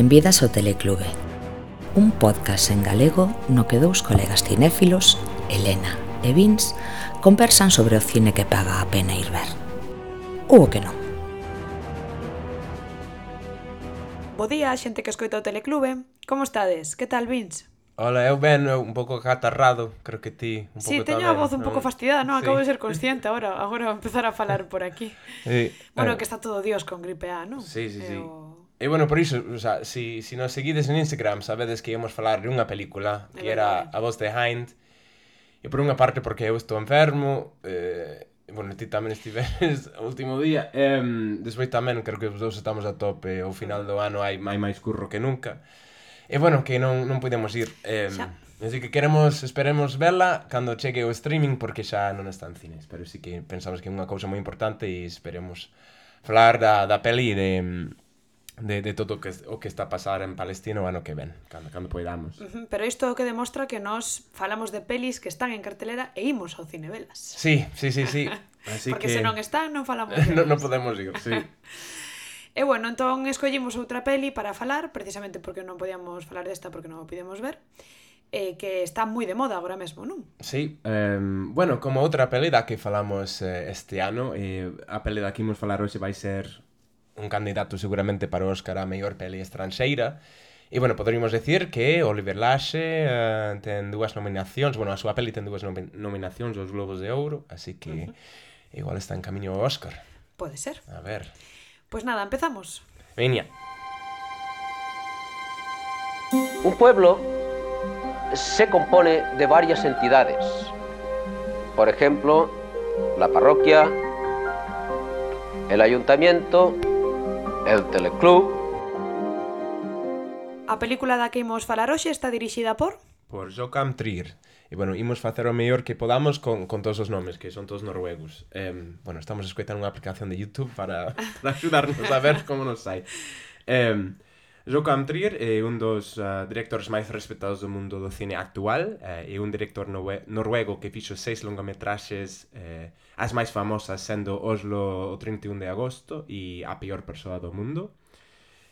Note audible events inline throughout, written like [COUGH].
Benvidas ao Teleclube Un podcast en galego no que dous colegas cinéfilos, Elena e Vince, conversan sobre o cine que paga a pena ir ver Ou o que non Bo día, xente que escoita o Teleclube Como estades? Que tal, Vince? Hola, eu ben, eu un pouco catarrado, creo que ti un pouco Sí, teño tamén, a voz un pouco fastidiada, non? Sí. Acabo de ser consciente agora, agora vou empezar a falar por aquí. [LAUGHS] Sí. Bueno, eh, que está todo Dios con gripe A, non? Sí, sí, eu... sí. Eh, E bueno, por iso, o sea, si, si nos seguides en Instagram sabedes que íamos falar de unha película que era A Voz de Hind e por unha parte porque eu estou enfermo eh, bueno, ti tamén estiveres [LAUGHS] o último día Eh, despois tamén creo que os dous estamos a tope ao final do ano hai, hai máis curro que nunca. E bueno, que non, non podemos ir eh, xa. así que queremos, esperemos verla cando chegue o streaming porque xa non está en cines pero sí que pensamos que é unha cousa moi importante e esperemos falar da, da peli de de, de todo o que, o que está a pasar en Palestina o ano que ven, cando, cando poidamos. Pero isto é o que demostra que nós falamos de pelis que están en cartelera e imos ao cine velas. Sí, sí, sí, sí. [LAUGHS] Así Porque que... se non están, non falamos [LAUGHS] de non, non podemos ir, sí. [LAUGHS] e bueno, entón escollimos outra peli para falar, precisamente porque non podíamos falar desta porque non o podíamos ver eh, que está moi de moda agora mesmo, non? Sí, eh, bueno, como outra peli da que falamos eh, este ano, eh, a peli da que imos falar hoxe vai ser un candidato seguramente para o Óscar a mellor peli estranxeira. E, bueno, poderíamos decir que Oliver Laxe eh, ten dúas nominacións, bueno, a súa peli ten dúas nomi nominacións aos Globos de Ouro, así que uh -huh. igual está en camiño ao Óscar. Pode ser. A ver, Pois nada, empezamos. veña. Un pueblo se compone de varias entidades. Por ejemplo, la parroquia, el ayuntamiento, El Teleclub. A película da que imos falar hoxe está dirixida por... Por Jokam Trier. E, bueno, imos facer o mellor que podamos con, con todos os nomes, que son todos noruegos. Eh, bueno, estamos escoitando unha aplicación de YouTube para, [LAUGHS] para axudarnos a ver como nos sai. Eh, Joachim Trier é un dos uh, directores máis respetados do mundo do cine actual, uh, eh, é un director noruego que fixo seis longametraxes uh, as máis famosas sendo Oslo o 31 de agosto e A peor persoa do mundo.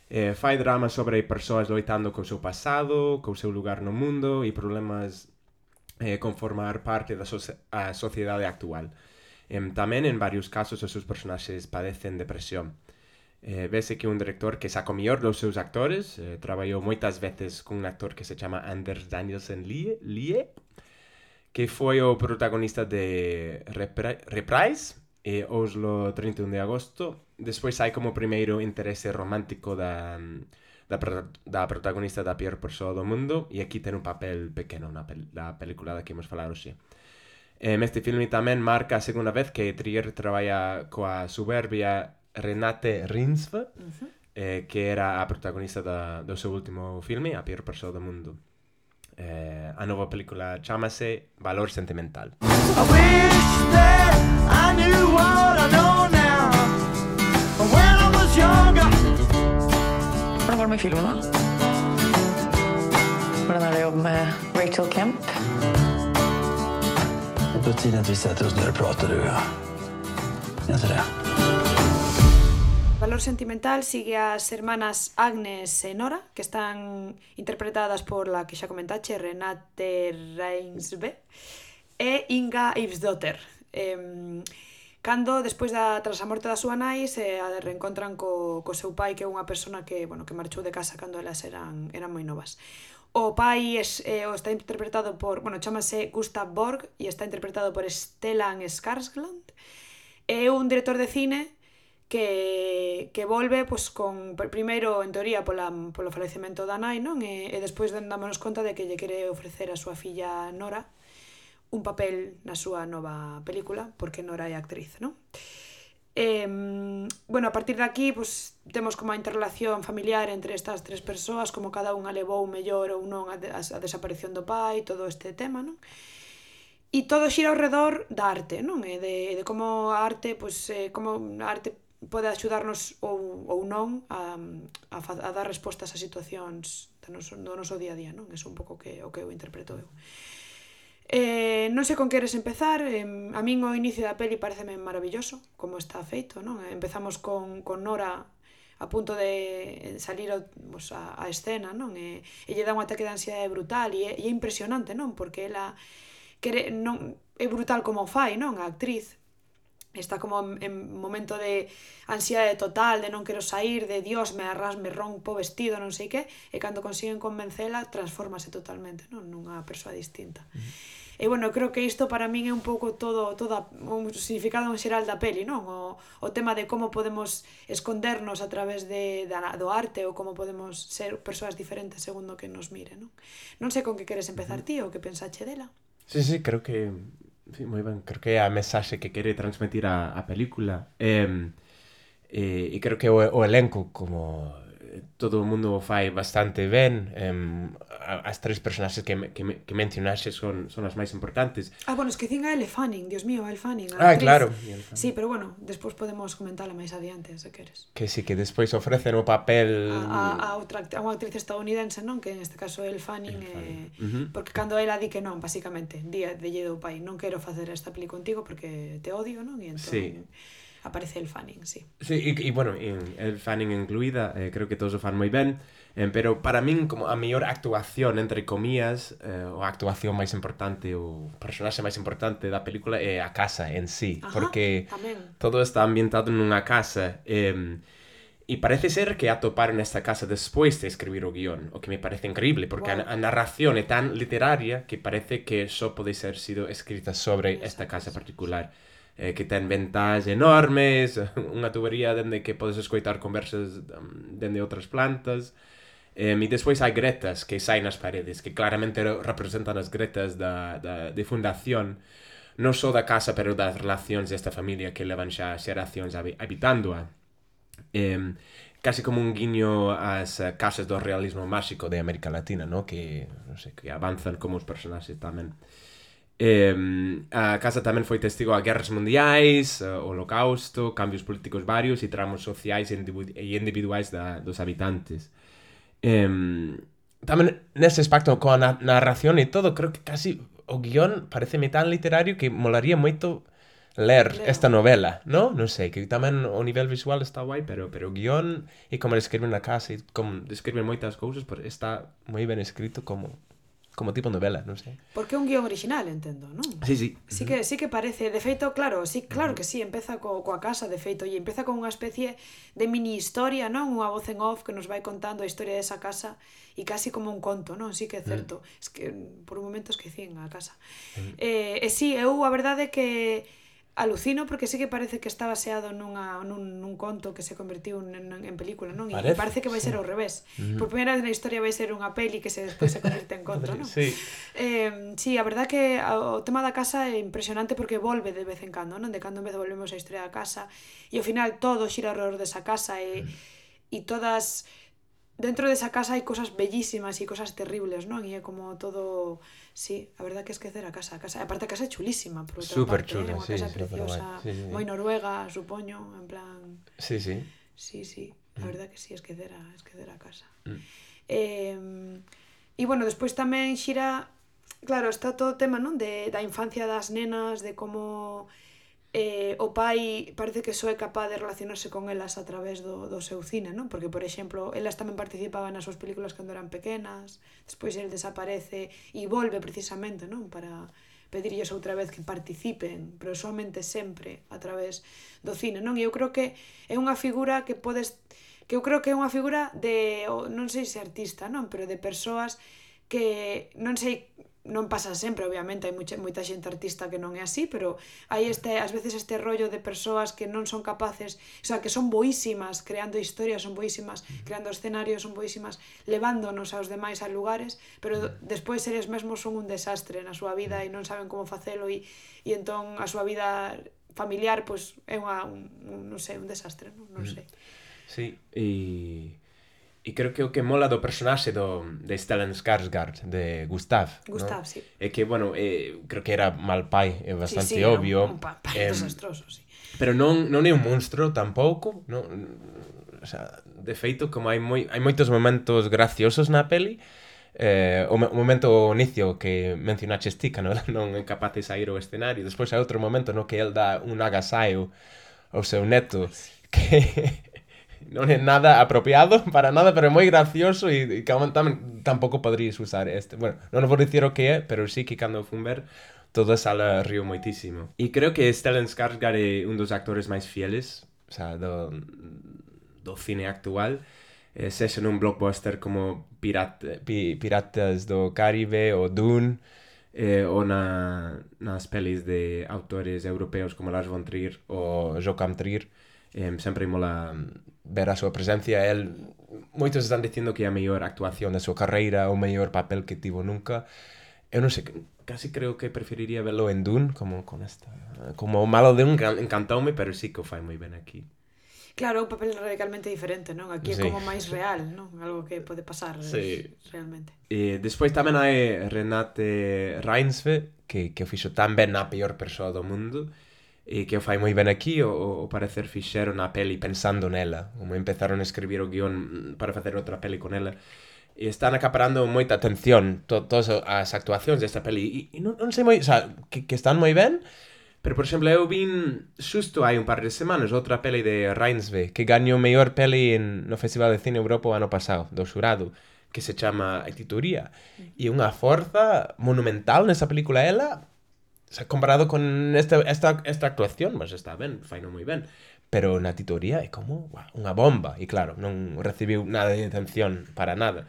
Eh, fai dramas sobre persoas loitando co seu pasado, co seu lugar no mundo e problemas eh, con formar parte da so a sociedade actual. Eh, tamén en varios casos os seus personaxes padecen depresión. Eh, vese que un director que sacou mellor dos seus actores eh, traballou moitas veces cun actor que se chama Anders Danielsen Lie, Lie que foi o protagonista de Repri Reprise e Oslo 31 de agosto. Despois hai como primeiro interese romántico da, da, da protagonista da pior persoa do mundo e aquí ten un papel pequeno na, pel na película da que imos falar hoxe. Eh, este filme tamén marca a segunda vez que Trier traballa coa soberbia Renate Rinsv, uh-huh. Mhm. eh, che era la protagonista da, del suo ultimo film, A Pier Perso del Mondo. Eh, a nuova película chamase Valor Sentimental. I wish that i knew filmen, da? Hvordan er det å jobbe med Rachel Kemp? Det film, på tide at vi setter oss ned og prater, du og jeg. Jeg tror det. plano sentimental sigue as hermanas Agnes e Nora, que están interpretadas por la que xa comentache Renate Reinsbe e Inga Ibsdotter. Eh, cando despois da tras a morte da súa nai se a reencontran co, co seu pai que é unha persona que, bueno, que marchou de casa cando elas eran, eran moi novas. O pai es, eh, o está interpretado por, bueno, chamase Gustav Borg e está interpretado por Stellan Skarsgård. É un director de cine que, que volve pois, con, primeiro, en teoría, pola, polo falecemento da nai, non? E, e despois dámonos conta de que lle quere ofrecer a súa filla Nora un papel na súa nova película, porque Nora é actriz, non? Eh, bueno, a partir de aquí pues, temos como a interrelación familiar entre estas tres persoas, como cada unha levou mellor ou non a, a, a desaparición do pai, todo este tema, non? E todo xira ao redor da arte, non? E de, de como a arte, pois, pues, eh, como a arte pode axudarnos ou, ou non a, a, a dar respostas a situacións do noso, do noso día a día, non? Eso un pouco que, o que eu interpreto eu. Eh, non sei con que queres empezar, eh, a min o inicio da peli pareceme maravilloso, como está feito, non? Empezamos con, con Nora a punto de salir ao, pues, a, a escena, non? E, e lle dá un ataque de ansiedade brutal e, e é impresionante, non? Porque ela quere, non, é brutal como o fai, non? A actriz, está como en, en momento de ansiedade total, de non quero sair, de dios, me arras, me rompo vestido, non sei que, e cando consiguen convencela, transfórmase totalmente, non nunha persoa distinta. Uh -huh. E bueno, creo que isto para min é un pouco todo, toda un significado en xeral da peli, non? O, o tema de como podemos escondernos a través de, da, do arte ou como podemos ser persoas diferentes segundo que nos mire, non? Non sei con que queres empezar ti ou que pensache dela. Sí, sí, creo que sí, moi ben, creo que é a mensaxe que quere transmitir a, a película. Eh, e, e creo que o, o elenco como todo o mundo o fai bastante ben um, as tres personaxes que, que, que mencionaxe son, son as máis importantes Ah, bueno, esquecín a Elle Fanning, dios mío, a Elle Fanning Ah, actriz. claro Sí, pero bueno, despois podemos comentala máis adiante, se queres Que sí, que despois ofrecen o papel A, a, a, outra, a unha actriz estadounidense, non? Que neste caso Elle Fanning, Elle Fanning. Eh, uh -huh. Porque cando ela di que non, basicamente Día de lle do pai, non quero facer esta peli contigo porque te odio, non? E entón, sí aparece el fanning, sí. Sí, e, e bueno, en, el fanning incluída, eh, creo que todos o fan moi ben, eh, pero para min como a mellor actuación, entre comías, eh, ou a actuación máis importante, o personaxe máis importante da película é a casa en sí, Ajá, porque tamén. todo está ambientado nunha casa, eh, E parece ser que atoparon esta casa despois de escribir o guión, o que me parece increíble, porque wow. a, a narración é tan literaria que parece que só pode ser sido escrita sobre esta casa particular. Sí eh, que ten ventas enormes, [LAUGHS] unha tubería dende que podes escoitar conversas um, dende outras plantas. Um, e despois hai gretas que saen nas paredes, que claramente representan as gretas da, da, de fundación, non só da casa, pero das relacións desta familia que levan xa xeracións habitándoa. Um, casi como un guiño ás casas do realismo máxico de América Latina, no? que, non sei, que avanzan como os personaxes tamén. Eh, a casa tamén foi testigo a guerras mundiais, o holocausto, cambios políticos varios e tramos sociais e individuais da, dos habitantes. Eh, tamén nese aspecto coa na narración e todo, creo que casi o guión pareceme tan literario que molaría moito ler Leo. esta novela, ¿no? Non sei, que tamén o nivel visual está guai, pero pero o guión e como describe na casa e como describe moitas cousas, pero está moi ben escrito como como tipo novela, non sei. Porque é un guión original, entendo, non? Sí, sí. Sí que, sí que parece, de feito, claro, sí, claro que sí, empeza co, coa casa, de feito, e empeza con unha especie de mini historia, non? Unha voz en off que nos vai contando a historia desa casa e casi como un conto, non? Sí que é mm. certo. Mm. Es que por un momento esquecín a casa. Mm. Eh, e eh, sí, eu a verdade que alucino porque sí que parece que está baseado nunha, nun, nun conto que se convertiu en, en película, non? Parece, e parece que vai ser sí. ao revés. Mm. Por primeira vez na historia vai ser unha peli que se despois se convirte en conto, non? [LAUGHS] Sí. Eh, sí, a verdad que o tema da casa é impresionante porque volve de vez en cando, non? De cando en vez volvemos á historia da casa e ao final todo xira alrededor desa casa e mm. e todas dentro desa casa hai cosas bellísimas e cosas terribles, non? E é como todo... Sí, a verdad que esquecer a casa. A casa... aparte, a casa é chulísima, por outra Super parte. chula, eh? Unha sí, casa sí, preciosa, sí, sí, sí. moi noruega, supoño, en plan... Sí, sí. Sí, sí, a mm. verdad que sí, esquecer a, esquecer a casa. Mm. Eh, e, bueno, despois tamén xira... Claro, está todo o tema, non? De, da infancia das nenas, de como eh, o pai parece que só é capaz de relacionarse con elas a través do, do seu cine, non? Porque, por exemplo, elas tamén participaban nas súas películas cando eran pequenas, despois el desaparece e volve precisamente, non? Para pedirlles outra vez que participen, pero somente sempre a través do cine, non? E eu creo que é unha figura que podes que eu creo que é unha figura de non sei se artista, non, pero de persoas que non sei non pasa sempre, obviamente, hai mucha, moita xente artista que non é así, pero hai este, ás veces este rollo de persoas que non son capaces, o sea, que son boísimas creando historias, son boísimas creando escenarios, son boísimas levándonos aos demais a lugares, pero despois eles mesmos son un desastre na súa vida e non saben como facelo e, e entón a súa vida familiar pois pues, é unha, un, un, non sei, un desastre, non, non sei. Sí, e E creo que o que mola do personaxe do, de Stellan Skarsgård, de Gustav. Gustav, no? sí. É que, bueno, eh, creo que era mal pai, é bastante sí, sí, obvio. Un, un pai eh, desastroso, sí. Pero non, non é un monstro tampouco, non? O sea, de feito, como hai, moi, hai moitos momentos graciosos na peli, eh, o, o momento o inicio que mencionaches ti, non, [LAUGHS] non é capaz de sair ao escenario, despois hai outro momento no que el dá un agasaio ao seu neto, que [LAUGHS] non é nada apropiado [LAUGHS] para nada, pero é moi gracioso e, e tamén, tampouco podrías usar este. Bueno, non vou dicir o que é, pero sí que cando fun ver toda a sala río moitísimo. E creo que Stellan Skarsgård é un dos actores máis fieles o sea, do, do cine actual eh, sexa nun blockbuster como pirata, pi, Piratas do Caribe ou Dune eh, ou na, nas pelis de autores europeos como Lars von Trier ou Joachim Trier eh, sempre mola ver a súa presencia el moitos están dicindo que é a mellor actuación da súa carreira o mellor papel que tivo nunca eu non sei casi creo que preferiría verlo en Dune como con esta como o malo de un encantoume pero sí que o fai moi ben aquí Claro, un papel radicalmente diferente, non? Aquí sí. é como máis real, non? Algo que pode pasar eh, sí. realmente. E despois tamén hai Renate Reinsve, que, que o fixo tan ben a peor persoa do mundo, e que o fai moi ben aquí, o, o parecer fixeron a peli pensando nela, como empezaron a escribir o guión para facer outra peli con ela, e están acaparando moita atención to, todas as actuacións desta peli, e, e non, non sei moi, o sea, que, que están moi ben, pero, por exemplo, eu vin xusto hai un par de semanas outra peli de Reinsve, que gañou mellor peli en, no Festival de Cine Europa o ano pasado, do xurado, que se chama Etituría, e unha forza monumental nesa película ela, O sea, comparado con esta, esta, esta actuación, mas está ben, faino moi ben. Pero na titoría é como wow, unha bomba. E claro, non recibiu nada de atención para nada.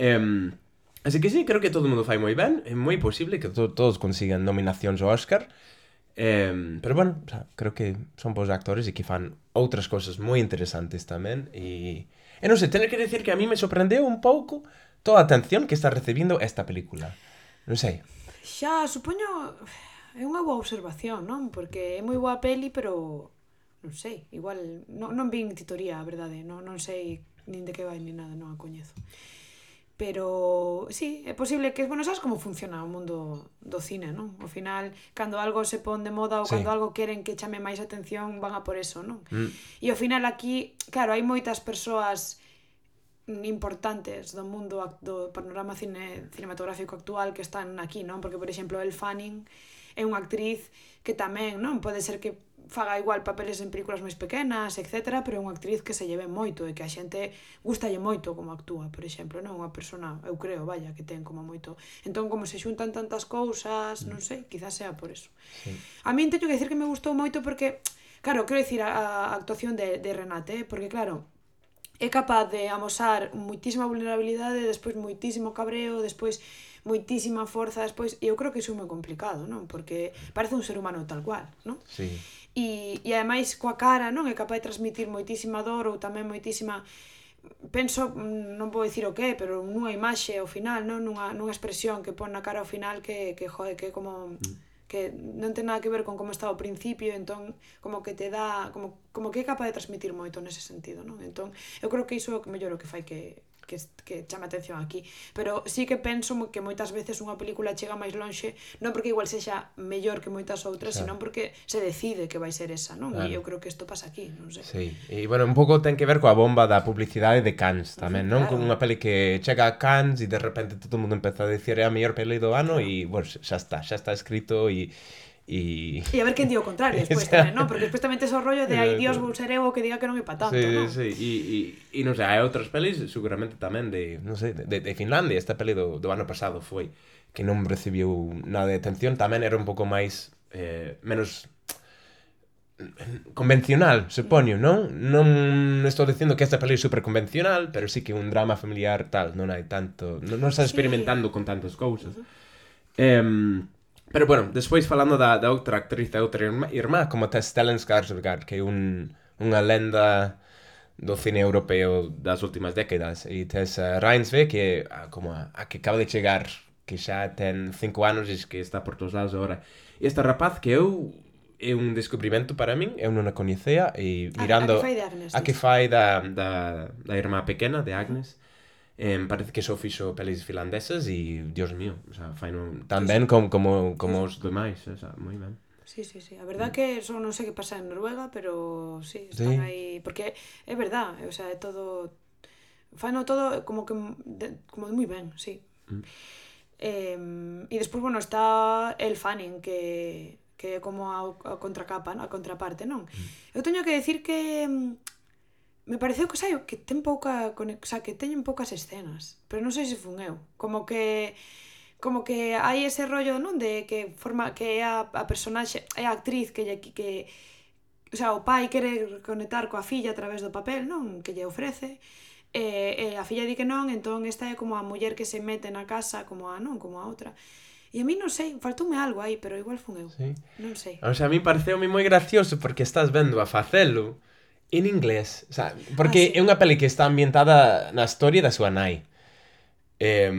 Um, así que sí, creo que todo o mundo fai moi ben. É moi posible que to todos consigan nominacións ao Oscar. Um, pero bueno, o sea, creo que son bons actores e que fan outras cosas moi interesantes tamén. E, e non sei, tener que decir que a mí me sorprendeu un pouco toda a atención que está recibindo esta película. Non sei. Xa, supoño é unha boa observación, non? Porque é moi boa peli, pero non sei, igual non, non vin titoría, a verdade, non, non sei nin de que vai nin nada, non a coñezo. Pero sí, é posible que, bueno, sabes como funciona o mundo do cine, non? Ao final, cando algo se pon de moda ou sí. cando algo queren que chame máis atención, van a por eso, non? Mm. E ao final aquí, claro, hai moitas persoas importantes do mundo do panorama cine, cinematográfico actual que están aquí, non? Porque, por exemplo, El Fanning é unha actriz que tamén, non? Pode ser que faga igual papeles en películas máis pequenas, etc, pero é unha actriz que se lleve moito e que a xente gustalle moito como actúa, por exemplo, non? Unha persona, eu creo, vaya, que ten como moito. Entón, como se xuntan tantas cousas, mm. non sei, quizás sea por eso. Sí. A mí teño que decir que me gustou moito porque, claro, quero dicir a, a actuación de, de Renate, eh, porque claro, é capaz de amosar moitísima vulnerabilidade, despois moitísimo cabreo, despois moitísima forza despois, e eu creo que iso é moi complicado, non? Porque parece un ser humano tal cual, non? Sí. E, e ademais coa cara, non? É capaz de transmitir moitísima dor ou tamén moitísima penso, mm, non vou dicir o que, pero nunha imaxe ao final, non? Nunha, nunha expresión que pon na cara ao final que, que jode, que como... Mm que non ten nada que ver con como estaba ao principio, entón como que te dá, como, como que é capaz de transmitir moito nese sentido, non? Entón, eu creo que iso é o mellor o que fai que, que, que chame atención aquí. Pero sí que penso que moitas veces unha película chega máis lonxe, non porque igual sexa mellor que moitas outras, claro. senón porque se decide que vai ser esa, non? Claro. E eu creo que isto pasa aquí, non sei. Sí. E, bueno, un pouco ten que ver coa bomba da publicidade de Cannes tamén, non? Claro. Con unha peli que chega a Cannes e de repente todo o mundo empeza a dicir é a mellor peli do ano e, bueno, xa está, xa está escrito e E... e a ver quen di [LAUGHS] o contrario despois tamén, non? Porque despois tamén tes o rollo de ai dios vou ser eu o que diga que non é pa tanto, sí, non? Sí, e, e, e non sei, hai outras pelis seguramente tamén de, non sei, de, de Finlandia, esta peli do, do ano pasado foi que non recibiu nada de atención, tamén era un pouco máis eh, menos mm, convencional, supoño, non? Non estou dicindo que esta peli é super convencional, pero sí que un drama familiar tal, non hai tanto, non, non está experimentando sí. con tantas cousas. Uh -huh. eh, Pero bueno, despois falando da, da outra actriz, da outra irmá, irmá como te Stellan Skarsgård, que é un, unha lenda do cine europeo das últimas décadas. E tes a Reinsve, que é como a, a que acaba de chegar, que xa ten 5 anos e que está por todos lados agora. E este rapaz que eu é un descubrimento para min, eu non a coñecea e mirando a, a que fai, de Agnes, a que fai da, da, da irmá pequena de Agnes Eh, parece que só fixo pelis finlandesas e, dios mío, o sea, fai non... tan ben como, como, como os demais, eh, o sea, moi ben. Sí, sí, sí. A verdad que só non sei que pasa en Noruega, pero sí, están sí. aí... Porque é verdad, eh, o sea, é todo... Fano todo como que... De, como moi ben, sí. Mm. Eh, e despois, bueno, está el fanning, que que é como a, a contracapa, a contraparte, non? Mm. Eu teño que decir que me pareceu que saio que ten pouca o sea, que teñen poucas escenas pero non sei se fun eu como que como que hai ese rollo non de que forma que é a, a personaxe é a actriz que lle que o sea, o pai quere conectar coa filla a través do papel non que lle ofrece e, e a filla di que non entón esta é como a muller que se mete na casa como a non como a outra E a mí non sei, faltoume algo aí, pero igual fun eu. Sí. Non sei. O sea, a mí pareceume moi gracioso porque estás vendo a facelo en inglés, sabe? porque ah, sí. é unha peli que está ambientada na historia da súa nai. Eh,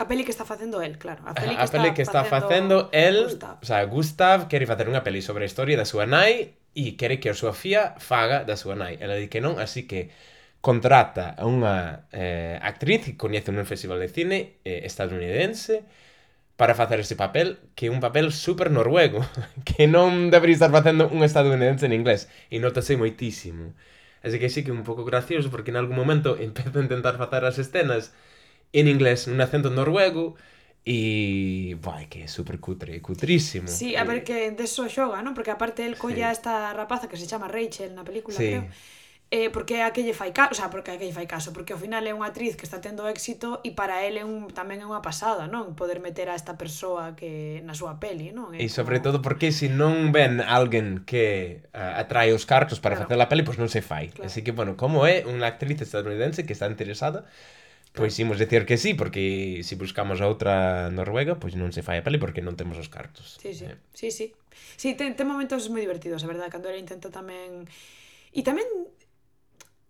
a peli que está facendo el, claro. A peli que, a está, peli que está facendo, facendo el, Gustav. o sea, Gustav quere facer unha peli sobre a historia da súa nai e quere que a súa fía faga da súa nai. Ela di que non, así que contrata a unha eh, actriz que coñece nun festival de cine eh, estadounidense para facer este papel que é un papel super noruego [LAUGHS] que non debería estar facendo un estadounidense en inglés e notase moitísimo así que sí que é un pouco gracioso porque en algún momento [LAUGHS] empezo a intentar facer as escenas en inglés nun acento noruego E, vai, que é super cutre, cutrísimo. Sí, a ver que deso xoga, non? Porque aparte el colla sí. esta rapaza que se chama Rachel na película, sí. creo eh, porque é a que lle fai caso, o sea, porque é a que lle fai caso, porque ao final é unha actriz que está tendo éxito e para ele un, tamén é unha pasada, non? Poder meter a esta persoa que na súa peli, non? É e entón sobre como... todo porque se si non ven alguén que uh, atrae os cartos para claro. facer a peli, pois pues non se fai. Claro. Así que, bueno, como é unha actriz estadounidense que está interesada, Pois imos decir que sí, porque se buscamos a outra Noruega, pois non se fai a peli porque non temos os cartos. Sí, sí, eh. sí, sí. Sí, ten, ten momentos moi divertidos, a verdade, cando ela intenta tamén... E tamén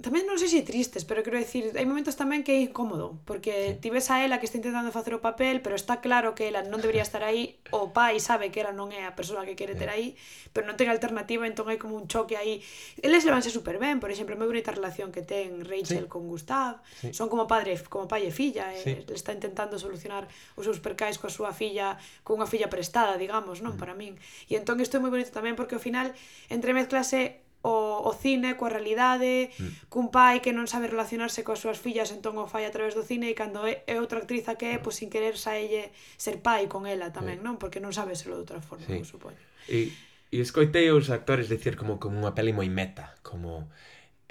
tamén non sei se tristes, pero quero decir, hai momentos tamén que é incómodo, porque sí. ti ves a ela que está intentando facer o papel, pero está claro que ela non debería estar aí, o pai sabe que ela non é a persoa que quere ter aí, pero non ten alternativa, entón hai como un choque aí. Eles levanse super ben, por exemplo, moi bonita relación que ten Rachel sí. con Gustav, sí. son como padre, como pai e filla, sí. está intentando solucionar os seus percais coa súa filla, con unha filla prestada, digamos, non, mm. para min. E entón isto é moi bonito tamén porque ao final entremezclase o, o cine coa realidade, mm. cun pai que non sabe relacionarse coas súas fillas entón o fai a través do cine e cando é, é outra actriz a que é, mm. pois sin querer saelle ser pai con ela tamén, sí. non? Porque non sabe selo de outra forma, sí. supoño. E, e escoitei os actores dicir como como unha peli moi meta, como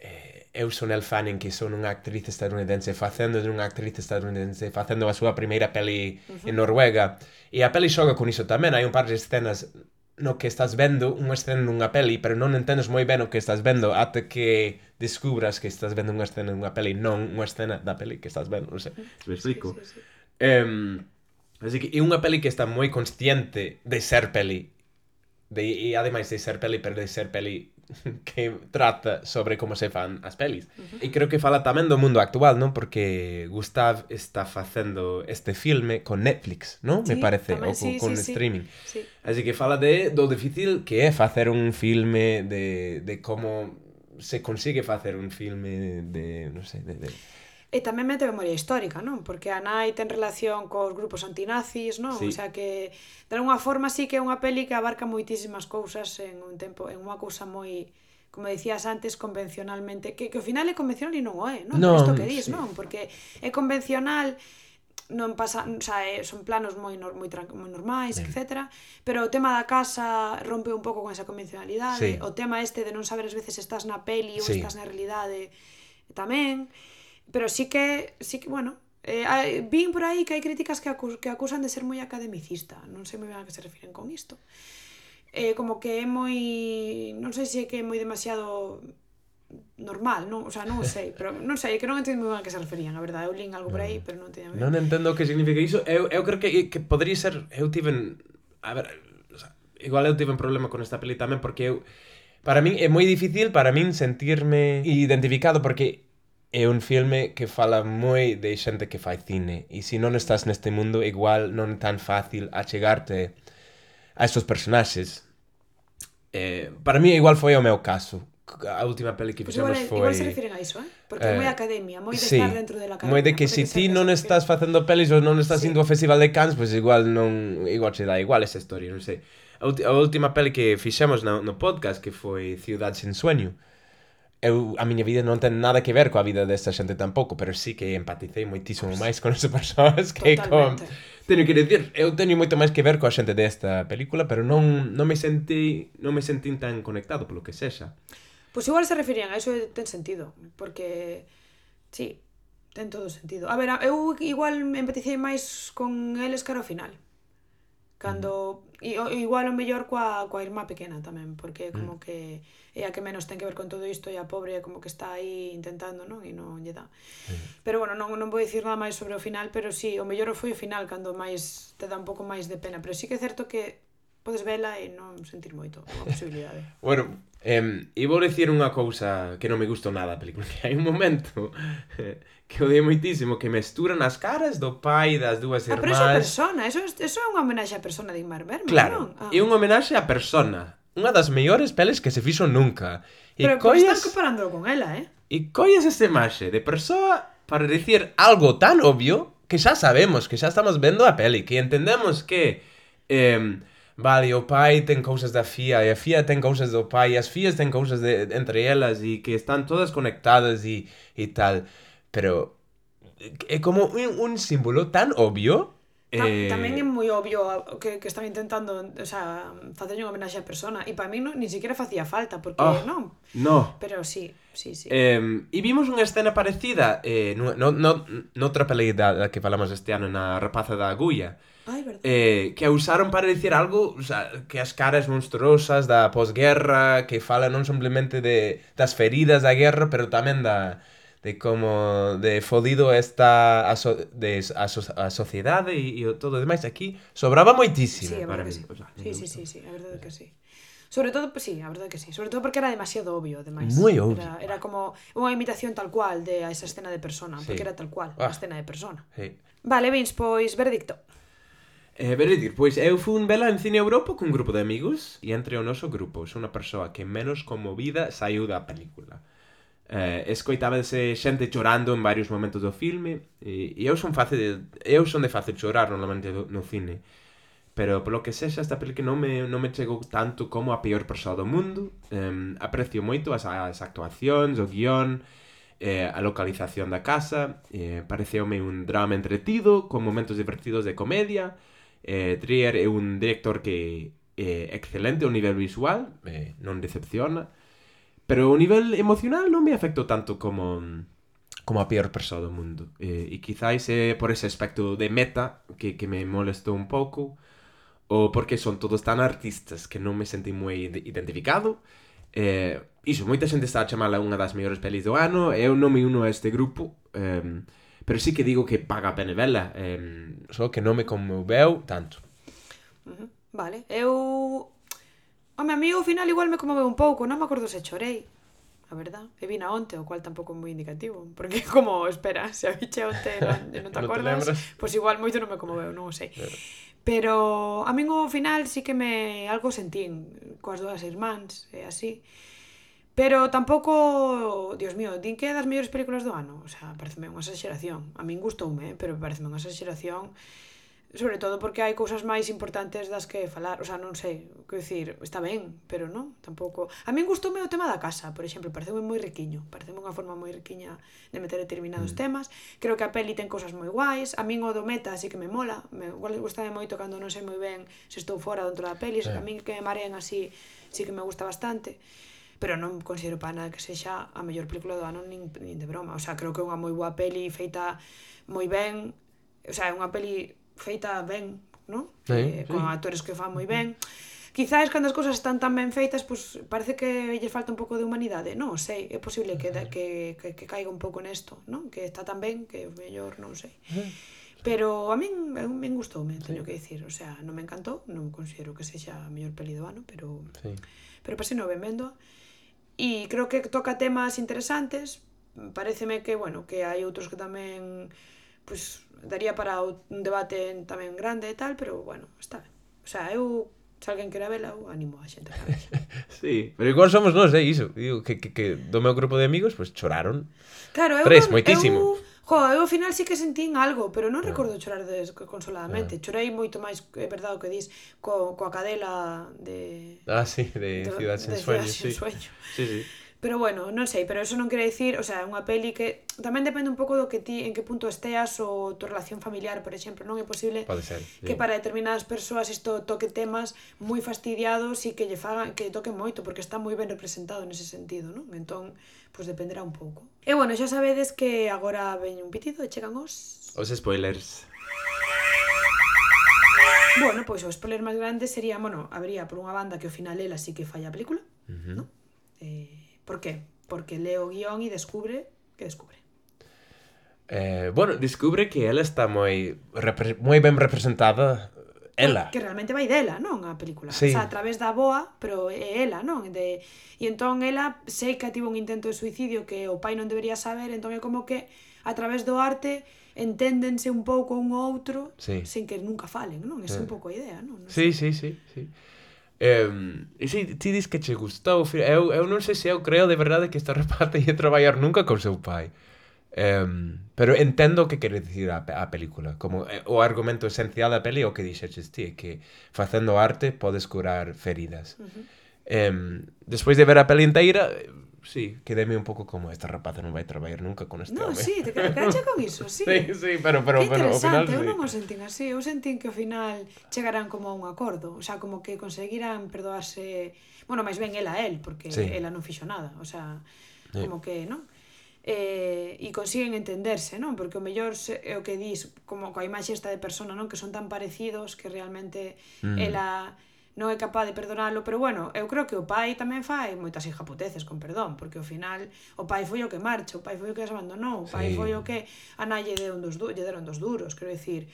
eh, eu son el fan en que son unha actriz estadounidense facendo de unha actriz estadounidense facendo a súa primeira peli uh -huh. en Noruega e a peli xoga con iso tamén hai un par de escenas no que estás vendo unha escena nunha peli, pero non entendes moi ben o que estás vendo ata que descubras que estás vendo unha escena nunha peli, non unha escena da peli que estás vendo, non sei. Me explico. Sí, sí, sí. Um, así que é unha peli que está moi consciente de ser peli. De, e ademais de ser peli, pero de ser peli [LAUGHS] que trata sobre como se fan as pelis. Uh -huh. E creo que fala tamén do mundo actual, non? Porque Gustav está facendo este filme con Netflix, non? Sí, Me parece, tamén, ou sí, con sí, streaming. Sí. Así que fala de do difícil que é facer un filme de, de como se consigue facer un filme de, non sei, de, de E tamén mete memoria histórica, non? Porque a nai ten relación cos grupos antinazis, non? Sí. O sea que, de alguna forma, sí que é unha peli que abarca moitísimas cousas en un tempo, en unha cousa moi como decías antes, convencionalmente, que, que ao final é convencional e non o é, non? non Por isto que dis, sí. non? Porque é convencional non pasa, o sea, son planos moi nor, moi, moi normais, ben. etc. Pero o tema da casa rompe un pouco con esa convencionalidade, sí. o tema este de non saber as veces estás na peli ou sí. estás na realidade tamén pero sí que, sí que bueno, eh, hai, vin por aí que hai críticas que, acus, que acusan de ser moi academicista, non sei moi ben a que se refiren con isto. Eh, como que é moi, non sei se é que é moi demasiado normal, non, o sea, non sei, [LAUGHS] pero non sei, que non entendo moi ben a que se referían, a verdade, eu lin algo por aí, mm. pero non teña Non entendo o que significa iso. Eu, eu creo que, que podría ser, eu tiven, a ver, o sea, igual eu tiven problema con esta peli tamén porque eu Para min é moi difícil para min sentirme identificado porque é un filme que fala moi de xente que fai cine e se non estás neste mundo igual non é tan fácil achegarte a estes personaxes eh, para mí igual foi o meu caso a última peli que fixemos pues igual, foi... Igual se refiren a iso, eh? Porque eh, moi academia, moi de sí, estar dentro de la academia. Moi de que se si ti non estás facendo pelis ou non estás sí. indo ao Festival de Cannes, pois pues igual non... Igual se dá igual esa historia, non sei. A, a última peli que fixemos no, no podcast que foi Ciudad sin sueño, eu, a miña vida non ten nada que ver coa vida desta xente tampouco, pero sí que empaticei moitísimo máis con esas persoas que Totalmente. con... Teño que decir, eu teño moito máis que ver coa xente desta película, pero non, non me senti non me sentín tan conectado polo que sexa. Pois igual se referían a iso ten sentido, porque sí, ten todo sentido. A ver, eu igual me empaticei máis con eles cara ao final. Cando mm. e igual o mellor coa coa irmá pequena tamén, porque como mm. que é a que menos ten que ver con todo isto e a pobre é como que está aí intentando, non? E non lle dá. Pero bueno, non non vou dicir nada máis sobre o final, pero sí, o mellor foi o final cando máis te dá un pouco máis de pena, pero sí que é certo que podes vela e non sentir moito a posibilidade. [LAUGHS] bueno, Eh, e vou dicir unha cousa que non me gustou nada da película, que hai un momento [LAUGHS] que odiei moitísimo que mesturan as caras do pai das dúas ah, irmás. Ah, pero iso é persona, eso, eso é unha homenaxe a persona de Ingmar Bergman, claro, non? Ah. é unha homenaxe a persona, unha das mellores peles que se fixo nunca. E pero colles... estás comparándolo con ela, eh? E colles esta imaxe de persoa para dicir algo tan obvio que xa sabemos, que xa estamos vendo a peli, que entendemos que... Eh, vale, o pai ten cousas da fía, e a fía ten cousas do pai, e as fías ten cousas de, entre elas, e que están todas conectadas e, e tal. Pero é como un, un símbolo tan obvio Ta eh... Tamén é moi obvio que, que están intentando o sea, facer unha homenaxe a persona e para mí non, ni siquiera facía falta porque oh, non. No. Pero sí, sí, sí. Eh, e vimos unha escena parecida eh, no, no, no, noutra pelea da, da que falamos este ano na Rapaza da Agulla Ai, verdade. eh, que a usaron para dicir algo o sea, que as caras monstruosas da posguerra que fala non simplemente de, das feridas da guerra pero tamén da de como de fodido esta a, so, de, a, so, a sociedade e, e todo o demais aquí sobraba moitísimo sí, para mí. Sí. O sea, sí, sí, sí, sí, a verdade que sí. Sobre todo, pues, sí, a verdade que sí. Sobre todo porque era demasiado obvio, ademais. Moi obvio. Era, era como unha imitación tal cual de a esa escena de persona, sí. porque era tal cual, ah. a escena de persona. Sí. Vale, Vince, pois, veredicto. Eh, vero pois eu fun vela en Cine Europa cun grupo de amigos e entre o noso grupo sou unha persoa que menos conmovida saiu da película. Eh, escoitábase xente chorando en varios momentos do filme e, e eu son fácil de, eu son de fácil chorar normalmente do, no cine. Pero polo que sexa esta película non me, non me chegou tanto como a peor persoa do mundo. Eh, aprecio moito as, as actuacións, o guión eh, a localización da casa. Eh, pareceume un drama entretido con momentos divertidos de comedia Eh, Trier é un director que é excelente ao nivel visual, eh, non decepciona, pero o nivel emocional non me afectou tanto como como a peor persoa do mundo. Eh, e quizáis é por ese aspecto de meta que, que me molestou un pouco, ou porque son todos tan artistas que non me senti moi identificado. Eh, iso, moita xente está a chamala unha das mellores pelis do ano, eu non me uno a este grupo, eh, pero sí que digo que paga a pena vela, eh, só que non me conmoveu tanto. Uh. Vale, eu... Home, a mí ao final igual me conmoveu un pouco, non me acordo se chorei, a verdad. E vina onte, o cual tampouco é moi indicativo, porque como, espera, se a biche onte non, [LAUGHS] non te acordas, no pois igual moito non me conmoveu, non o sei. Pero... Pero a min ao final sí que me algo sentín coas dúas irmáns e así. Pero tampouco, Dios mío, din que é das mellores películas do ano. O sea, pareceme unha exageración. A min gustoume, eh? pero pareceme unha exageración sobre todo porque hai cousas máis importantes das que falar, o sea, non sei, que dicir, está ben, pero non, tampouco. A min gustoume o tema da casa, por exemplo, pareceume moi riquiño, pareceume unha forma moi riquiña de meter determinados mm. temas. Creo que a peli ten cousas moi guais, a min o do meta así que me mola, me igual gustame moito cando non sei moi ben se estou fora dentro da peli, eh. a min que me mareen así, sí que me gusta bastante pero non considero para nada que sexa a mellor película do ano nin, nin de broma. O sea, creo que é unha moi boa peli feita moi ben, o sea, é unha peli feita ben, non? Sí, eh, sí. Con actores que fan moi ben. quizás cando as cousas están tan ben feitas, pois pues, parece que lle falta un pouco de humanidade. Non sei, é posible que, que, que, que caiga un pouco nesto, non? Que está tan ben que o mellor non sei. Pero a min a min gustoume, teño sí. que dicir, o sea, non me encantou, non considero que sexa a mellor peli do ano, pero sí. pero pasei no ben vendo e creo que toca temas interesantes pareceme que, bueno, que hai outros que tamén pois, daría para un debate tamén grande e tal, pero, bueno, está ben. O sea, eu se alguén quere vela, eu animo a xente a [LAUGHS] Sí, pero igual somos nós, é eh, iso. Digo, que, que, que do meu grupo de amigos, pois pues, choraron. Claro, eu Tres, non, moitísimo. Eu Jo, eu ao final sí que sentín algo, pero non recordo chorar desconsoladamente. Yeah. Chorei moito máis, é verdade o que dis, co, coa cadela de... Ah, sí, de, de Ciudad De sueño. Sí. sueño. Sí, sí. Pero bueno, non sei, pero eso non quere dicir, o sea, é unha peli que tamén depende un pouco do que ti en que punto esteas ou tu relación familiar, por exemplo, non é posible Pode ser, que sí. para determinadas persoas isto toque temas moi fastidiados e que lle fagan que lle toque moito porque está moi ben representado nese sentido, non? Entón, pois pues dependerá un pouco. E bueno, xa sabedes que agora veño un pitido e chegan os os spoilers. Bueno, pois o spoiler máis grande sería, bueno, habría por unha banda que ao final ela sí que falla a película, uh -huh. non? Eh ¿Por qué? Porque leo guión e descubre que descubre. Eh, bueno, descubre que ela está moi, moi ben representada ah, ela. Que realmente vai dela, non, a película. Sí. O sea, a través da boa, pero é ela, non? De... E entón ela sei que tivo un intento de suicidio que o pai non debería saber, entón é como que a través do arte enténdense un pouco un outro sí. sen que nunca falen, non? Esa é un pouco a idea, non? non sí, sí, sí, sí. Um, e si, ti dis que che gustou eu, eu non sei se eu creo de verdade que esta [LAUGHS] rapaz ia traballar nunca con seu pai um, pero entendo o que quere dicir a, a película como eh, o argumento esencial da peli o que dixeches ti que facendo arte podes curar feridas uh -huh. um, despois de ver a peli inteira sí. Quedeme un pouco como esta rapaza non vai traballar nunca con este no, home. sí, te quedaxe con iso, sí. [LAUGHS] sí, sí, pero, pero, que pero ao final... eu non o sentín así. Eu sentín que ao final chegarán como a un acordo. O sea, como que conseguirán perdoarse... Bueno, máis ben ela a él, porque sí. ela non fixo nada. O sea, sí. como que, non? Eh, e consiguen entenderse, non? Porque o mellor é o que dis, como coa imaxe esta de persona, non? Que son tan parecidos que realmente mm. ela non é capaz de perdonalo, pero bueno, eu creo que o pai tamén fai moitas hijaputeces con perdón, porque ao final o pai foi o que marcha, o pai foi o que as abandonou, o pai sí. foi o que a nai lle, deu dos, lle deron dos duros, quero dicir,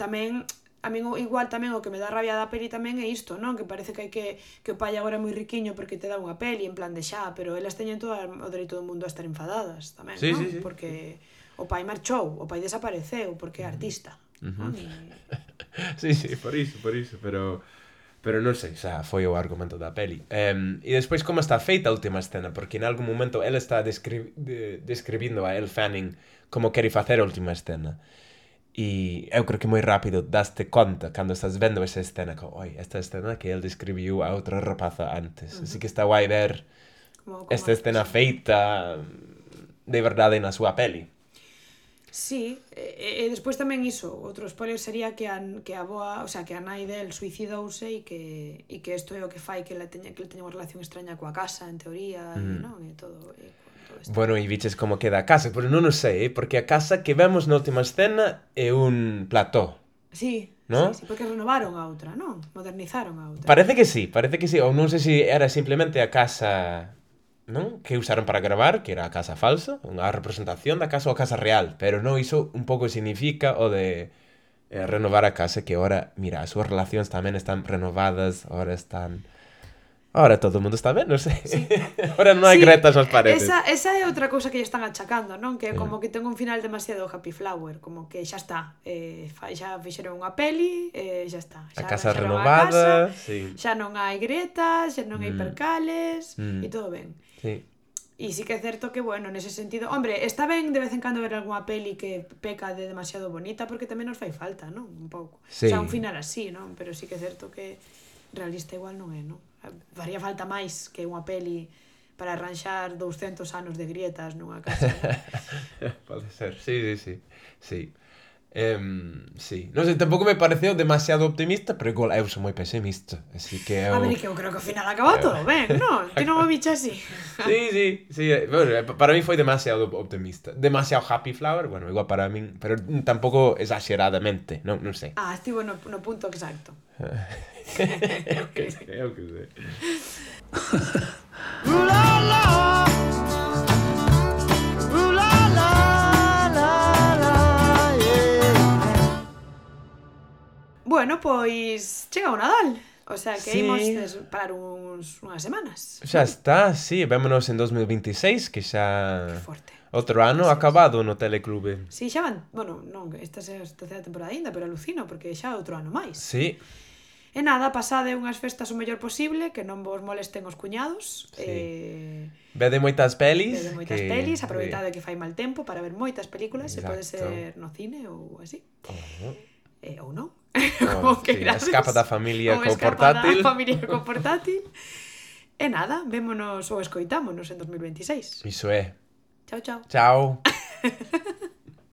tamén a min igual tamén o que me dá rabia da peli tamén é isto, non? Que parece que hai que que o pai agora é moi riquiño porque te dá unha peli en plan de xa, pero elas teñen todo o dereito do mundo a estar enfadadas tamén, sí, non? Sí, sí. Porque o pai marchou, o pai desapareceu porque é artista. Uh -huh. non? E... [LAUGHS] sí, sí, por iso, por iso, pero Pero non sei, xa foi o argumento da peli. Um, e despois como está feita a última escena, porque en algún momento ela está descri de, describindo a El Fanning como quere facer a última escena. E eu creo que moi rápido daste conta cando estás vendo esa escena, que, oi, esta escena que el describiu a outra rapaza antes. Uh -huh. Así que está guai ver como, como esta escena feita de verdade na súa peli. Sí, e, e despois tamén iso, outro spoiler sería que a, que a boa, o sea, que a nai del suicidouse e que, e que isto é o que fai que la teña, que le teña unha relación extraña coa casa, en teoría, mm. e, non? e todo, e, todo isto. Bueno, e viches como queda a casa, pero non o sei, eh, porque a casa que vemos na última escena é un plató. Sí, ¿no? Sí, sí, porque renovaron a outra, non? Modernizaron a outra. Parece que sí, parece que sí, ou non sei se era simplemente a casa non? Que usaron para gravar, que era a casa falsa, unha representación da casa ou a casa real, pero non iso un pouco significa o de eh, renovar a casa que ora, mira, as súas relacións tamén están renovadas, ora están Ahora todo o mundo está ben, non sei. Sí. [LAUGHS] Ahora non hai sí, gretas nas paredes. Esa, esa é outra cousa que lle están achacando, non? Que é como que ten un final demasiado happy flower, como que xa está, eh, xa fixeron unha peli, eh, xa está. Xa, a casa renovada, a casa, sí. xa non hai gretas, xa non hai mm. percales, mm. e todo ben. Sí. E sí que é certo que, bueno, nese sentido... Hombre, está ben de vez en cando ver algunha peli que peca de demasiado bonita porque tamén nos fai falta, non? Un pouco. Sí. O sea, un final así, non? Pero sí que é certo que realista igual non é, non? Faría falta máis que unha peli para arranxar 200 anos de grietas nunha casa. [LAUGHS] Pode ser, sí, sí, sí. Sí. Em, sí. Non sei, tampouco me pareceu demasiado optimista, pero igual eu sou moi pesimista, así que eu... A ver, que eu creo que ao final acaba todo ben, non? Ti non o bicho así. [LAUGHS] sí, sí, sí. Eh, bueno, eh, para mí foi demasiado optimista. Demasiado happy flower, bueno, igual para min, pero tampouco exageradamente, non, non sei. Ah, estivo no, no punto exacto. eu que sei, eu que sei. bueno, pois chega o Nadal. O sea, que sí. imos para uns, unhas semanas. Xa está, sí, vémonos en 2026, que xa... Que forte. Outro ano sí, acabado no Teleclube. Sí, xa van... Bueno, non, esta é a terceira temporada ainda, pero alucino, porque xa é outro ano máis. Sí. E nada, pasade unhas festas o mellor posible, que non vos molesten os cuñados. Sí. Eh... Vede moitas pelis. Vede moitas que... pelis, aproveitade que fai mal tempo para ver moitas películas, Exacto. se pode ser no cine ou así. Uh -huh. eh, ou non. [LAUGHS] como que sí, escapa da familia co portátil. Da familia co portátil. e nada, vémonos ou escoitámonos en 2026. Iso é. Chao, chao. Chao. [LAUGHS]